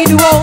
you do all